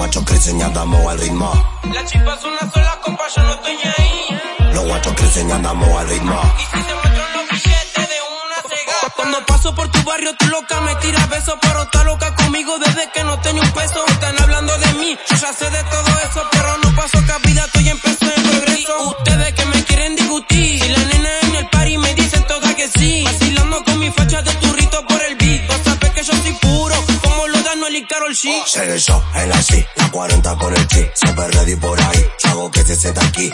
guachos crecen y andamos al ritmo. La chispa es una sola copa, yo no estoy ahí. Los guachos crecen y andamos al ritmo. Y si se muestran los billetes de una cega. Cuando paso por tu barrio, tu loca me tira besos, pero está loca conmigo desde que no tenía un peso. Están hablando de mí, yo ya Carol G. Sé yo, el así, la 40 con el chi, siempre ready por ahí, chago que se sienta aquí.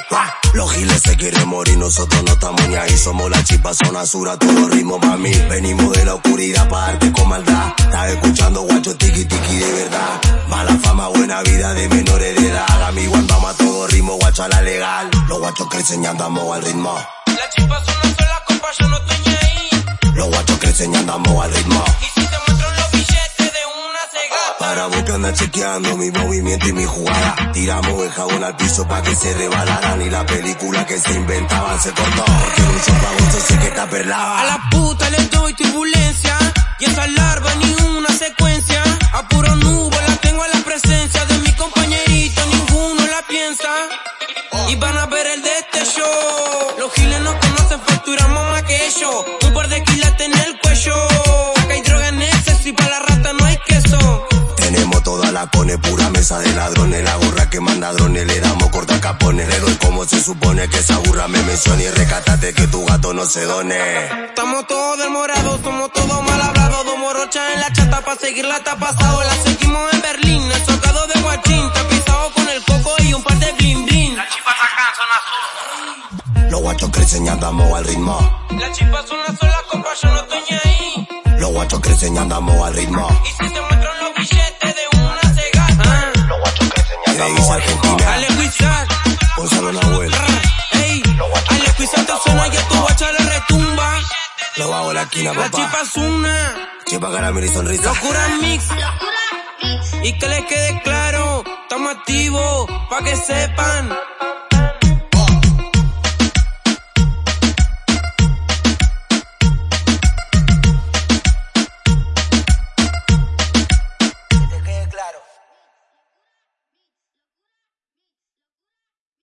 Los giles se quieren morir, nosotros no estamos ni ahí, somos la chispa, zona sur, todo ritmo para mí. Venimos de la oscuridad para darte con maldad, estás escuchando guacho tiki tiki de verdad. Mala fama, buena vida de menores de edad, amigo andamos a todo ritmo, guacho a la legal. Los guachos crecen y andamos al ritmo. La chispa es una sola copa, yo no estoy ni ahí. Los guachos crecen y andamos al ritmo. Andas chequeando mi movimiento y mi jugada Tiramos el jabón al piso pa' que se rebalaran Y la película que se inventaban se cortó Porque un show sé que está perlaba A la puta le doy turbulencia y esa larva ni una secuencia. A puro nubo la tengo a la presencia de mi compañerito, ninguno la piensa. Y van a ver el de este show. Cone, pura mesa de ladrones La gorra que manda drones, le damos corta capones Le doy como se supone que esa burra me mencione Y recátate que tu gato no se done Estamos todos desmorados, somos todos mal hablados. Dos morochas en la chata pa' seguir la pasado. La seguimos en Berlín, el socado de Guachín. Tapizado con el coco y un par de blin blin. La chispa sacan son Los guachos crecen y andamos al ritmo La chispa es una sola copa, yo no estoy ni ahí. Los guachos crecen y andamos al ritmo Y si al ritmo Ale Wizard, Gonzalo Nahuel ey. Ale Wizard te suena y a tu guacha le retumba. Lo bajo la esquina La papá chispa es una. Chipa caramelo y sonrisa Locura mix. Y que les quede claro, estamos activos, pa' que sepan.